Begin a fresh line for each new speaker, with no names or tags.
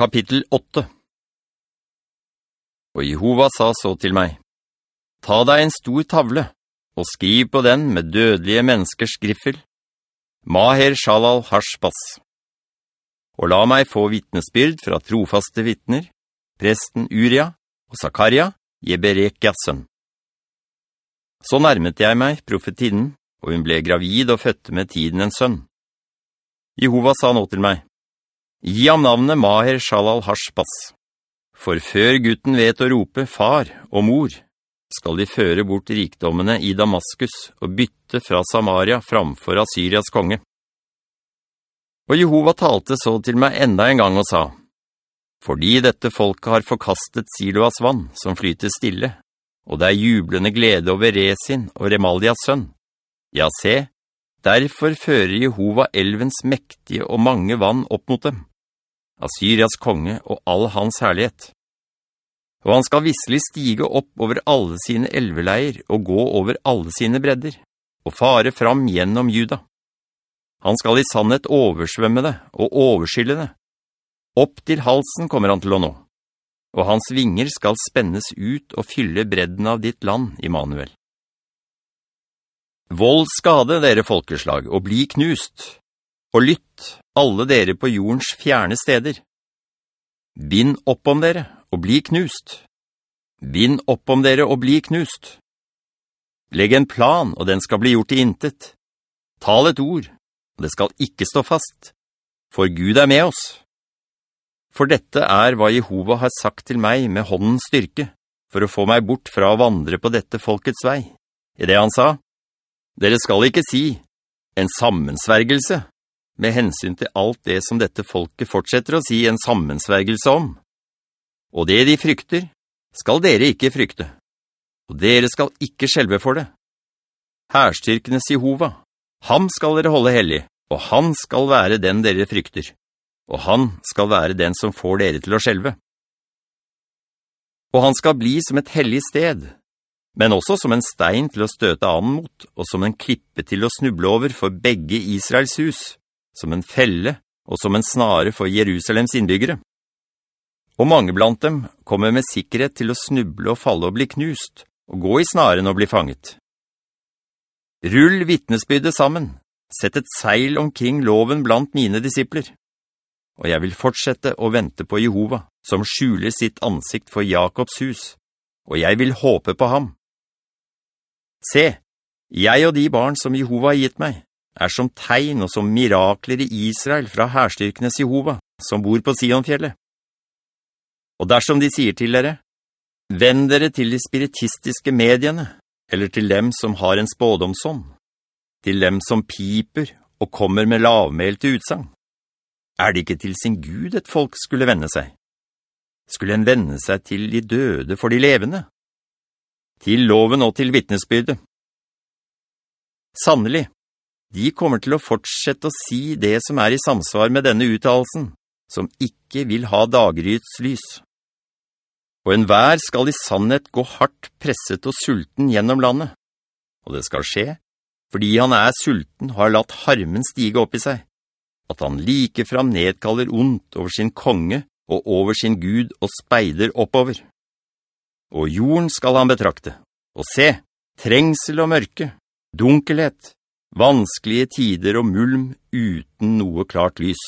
Kapittel 8 Og Jehova sa så til meg, «Ta deg en stor tavle, og skriv på den med dødelige menneskers griffel, Maher Shalal Hashbas. Og la meg få vittnesbyrd fra trofaste vittner, presten Uria og Zakaria, Jeberekias sønn. Så nærmet jeg meg profetinnen, og hun ble gravid og fødte med tiden en sønn. Jehova sa nå til meg, Gi ham navnet Maher Shalal Hashbas. For før gutten vet å rope far og mor, skal de føre bort rikdommene i Damaskus og bytte fra Samaria framfor Assyrias konge. Og Jehova talte så til meg enda en gang og sa, «Fordi dette folket har forkastet Siloas vann som flyter stille, og det er jublende glede over Resin og Remalias sønn. Ja, se, derfor fører Jehova elvens mektige og mange vann opp mot dem.» Assyrias konge og all hans herlighet. Og han skal visselig stige opp over alle sine elveleier og gå over alle sine bredder, og fare fram gjennom juda. Han skal i sannhet oversvømme det og overskylle det. Opp til halsen kommer han til å nå, og hans vinger skal spennes ut og fylle bredden av ditt land, Immanuel. Vold skade dere folkeslag, og bli knust, og lytt, alle dere på jordens fjerne steder. Bind opp om dere, og bli knust. Bind opp om dere, og bli knust. Legg en plan, og den skal bli gjort i intet. Tal et ord, og det skal ikke stå fast, for Gud er med oss. For dette er hva Jehova har sagt til meg med håndens styrke, for å få meg bort fra å vandre på dette folkets vei. I det han sa, «Dere skal ikke si, en sammensvergelse, med hensyn til alt det som dette folket fortsetter å si en sammensvergelse om. Og det de frykter, skal dere ikke frykte, og dere skal ikke skjelve for det. Herstyrkenes Jehova, ham skal dere holde hellig, og han skal være den dere frykter, og han skal være den som får dere til å skjelve. Og han skal bli som et hellig sted, men også som en stein til å støte an mot, og som en klippe til å snuble over for begge Israels hus som en felle og som en snare for Jerusalems innbyggere. Og mange blant dem kommer med sikkerhet til å snuble og falle og bli knust, og gå i snaren og bli fanget. Rull vittnesbyrdet sammen, sett et seil omkring loven blant mine disipler. Og jeg vil fortsette å vente på Jehova, som skjuler sitt ansikt for Jakobs hus, og jeg vil håpe på ham. Se, jeg og de barn som Jehova har gitt meg, er som tegn og som mirakler i Israel fra herstyrkenes Jehova, som bor på Sionfjellet. Og dersom de sier til dere, «Vend dere til de spiritistiske mediene, eller til dem som har en spådomsånd, til dem som piper og kommer med lavmelte utsang. Er det ikke til sin Gud et folk skulle vende seg? Skulle en vende seg til de døde for de levende? Til loven og til vittnesbyrdet. Sannelig, de kommer til å fortsette å si det som er i samsvar med denne uttalelsen, som ikke vil ha dagryts lys. Og enhver skal i sannhet gå hardt presset og sulten gjennom landet. Og det skal skje, fordi han er sulten og har latt harmen stige opp i seg, at han like fram nedkaller ondt over sin konge og over sin Gud og speider oppover. Og jorden skal han betrakte, og se, trengsel og mørke, dunkelhet, vanskelige tider og mulm uten noe klart lys.